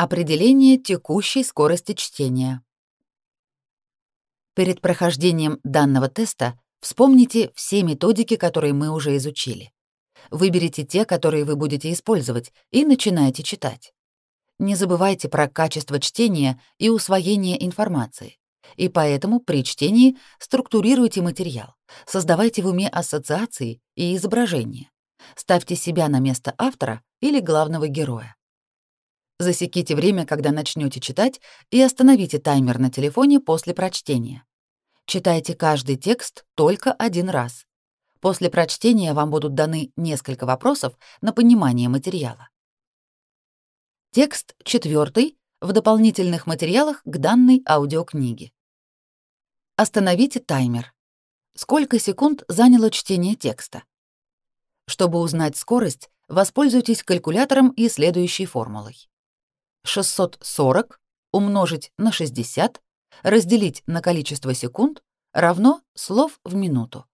Определение текущей скорости чтения. Перед прохождением данного теста вспомните все методики, которые мы уже изучили. Выберите те, которые вы будете использовать, и начинайте читать. Не забывайте про качество чтения и усвоение информации. И поэтому при чтении структурируйте материал, создавайте в уме ассоциации и изображения. Ставьте себя на место автора или главного героя. Засеките время, когда начнете читать, и остановите таймер на телефоне после прочтения. Читайте каждый текст только один раз. После прочтения вам будут даны несколько вопросов на понимание материала. Текст четвертый в дополнительных материалах к данной аудиокниге. Остановите таймер. Сколько секунд заняло чтение текста? Чтобы узнать скорость, воспользуйтесь калькулятором и следующей формулой. 640 умножить на 60 разделить на количество секунд равно слов в минуту.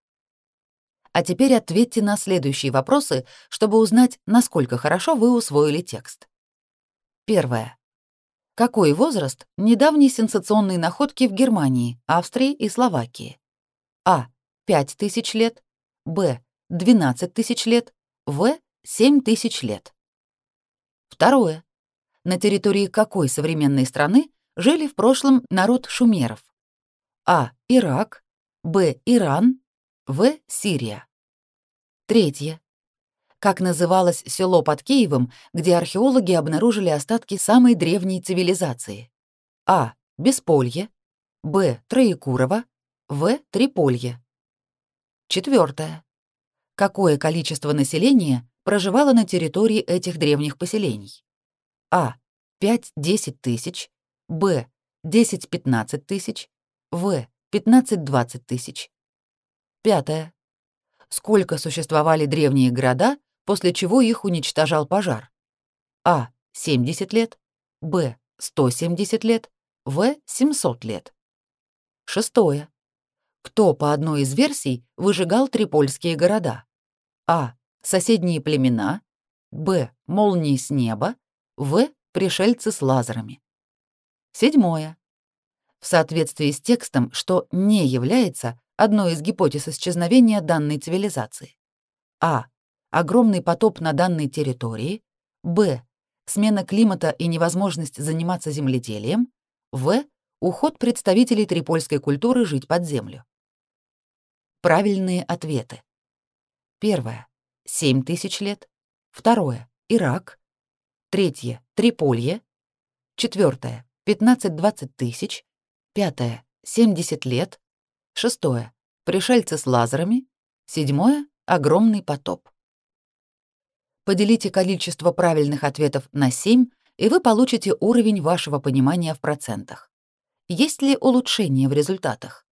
А теперь ответьте на следующие вопросы, чтобы узнать, насколько хорошо вы усвоили текст. Первое. Какой возраст недавней сенсационной находки в Германии, Австрии и Словакии? А. 5000 лет. Б. 12 тысяч лет. В. 7 тысяч лет. Второе на территории какой современной страны жили в прошлом народ шумеров? А. Ирак, Б. Иран, В. Сирия. Третье. Как называлось село под Киевом, где археологи обнаружили остатки самой древней цивилизации? А. Бесполье, Б. Троекурово, В. Триполье. Четвертое. Какое количество населения проживало на территории этих древних поселений? А. 5-10 тысяч, Б. 10-15 тысяч, В. 15-20 тысяч. Пятое. Сколько существовали древние города, после чего их уничтожал пожар? А. 70 лет, Б. 170 лет, В. 700 лет. Шестое. Кто по одной из версий выжигал трипольские города? А. Соседние племена, Б. Молнии с неба, в. Пришельцы с лазерами. Седьмое. В соответствии с текстом, что не является одной из гипотез исчезновения данной цивилизации. А. Огромный потоп на данной территории. Б. Смена климата и невозможность заниматься земледелием. В. Уход представителей трипольской культуры жить под землю. Правильные ответы. Первое. 7 тысяч лет. Второе. Ирак. Третье — Триполье. Четвертое — 15-20 тысяч. Пятое — 70 лет. Шестое — пришельцы с лазерами. Седьмое — огромный потоп. Поделите количество правильных ответов на 7, и вы получите уровень вашего понимания в процентах. Есть ли улучшение в результатах?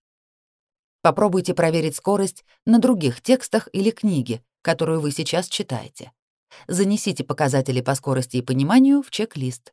Попробуйте проверить скорость на других текстах или книге, которую вы сейчас читаете. Занесите показатели по скорости и пониманию в чек-лист.